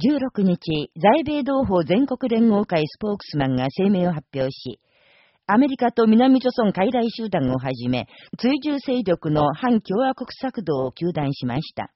16日、在米同胞全国連合会スポークスマンが声明を発表し、アメリカと南朝鮮海外集団をはじめ、追従勢力の反共和国策動を求断しました。